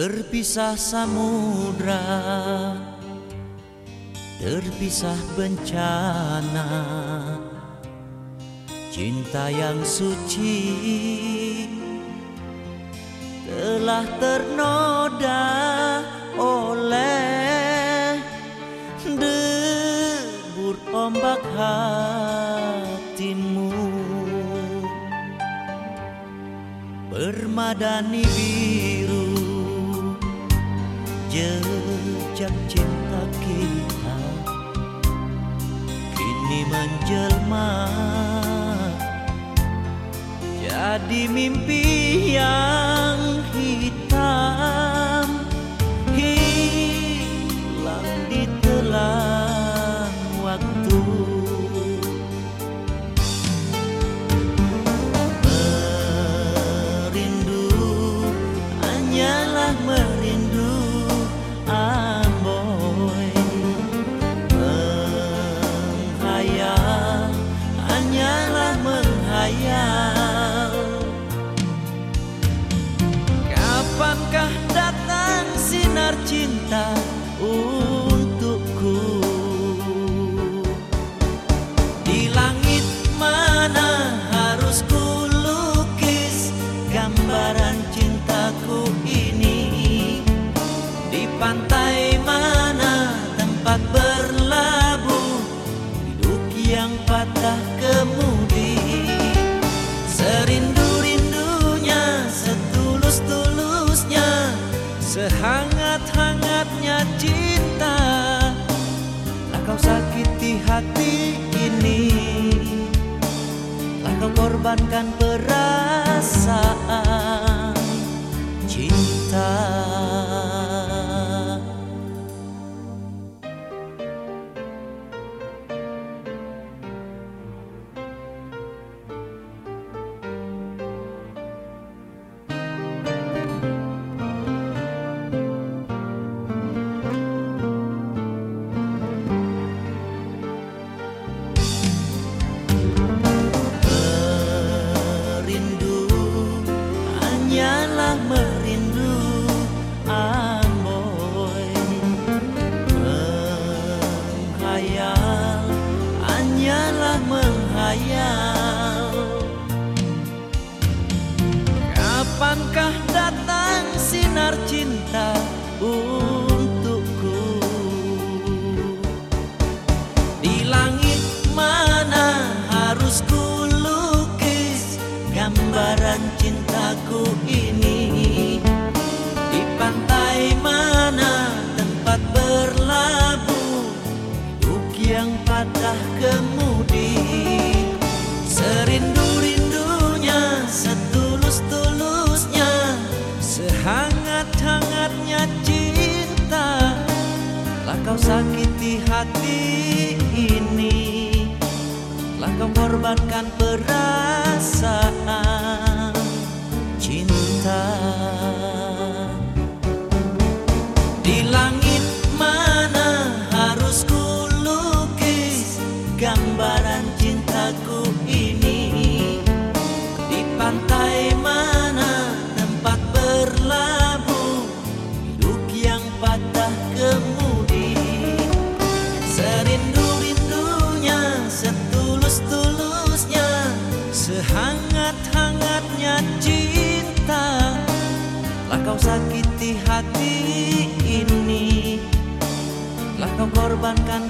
Terpisah samudra Terpisah bencana Cinta yang suci Telah ternoda oleh Debur ombak hatimu. Bermadani biru jejak cinta kita kini menjelma. Jadi mimpi yang hati ini. Lah kau korbankan perasaan hanyalah merindu Amboy menghayal hanyalah menghayal. Kapankah datang sinar cinta cintaku ini. Di pantai mana tempat berlabuh Hidup yang patah kemudi. Serindu-rindunya, setulus-tulusnya Sehangat-hangatnya cinta. Lah kau sakiti hati ini Lah kau korbankan perasaan cinta. Di langit mana harus ku lukis Gambaran cintaku ini? Di pantai mana tempat berlabuh Hidup yang patah kemudi? Serindu-rindunya, setulus-tulusnya Sehangat-hangatnya cinta kau sakiti hati ini. Lah kau korbankan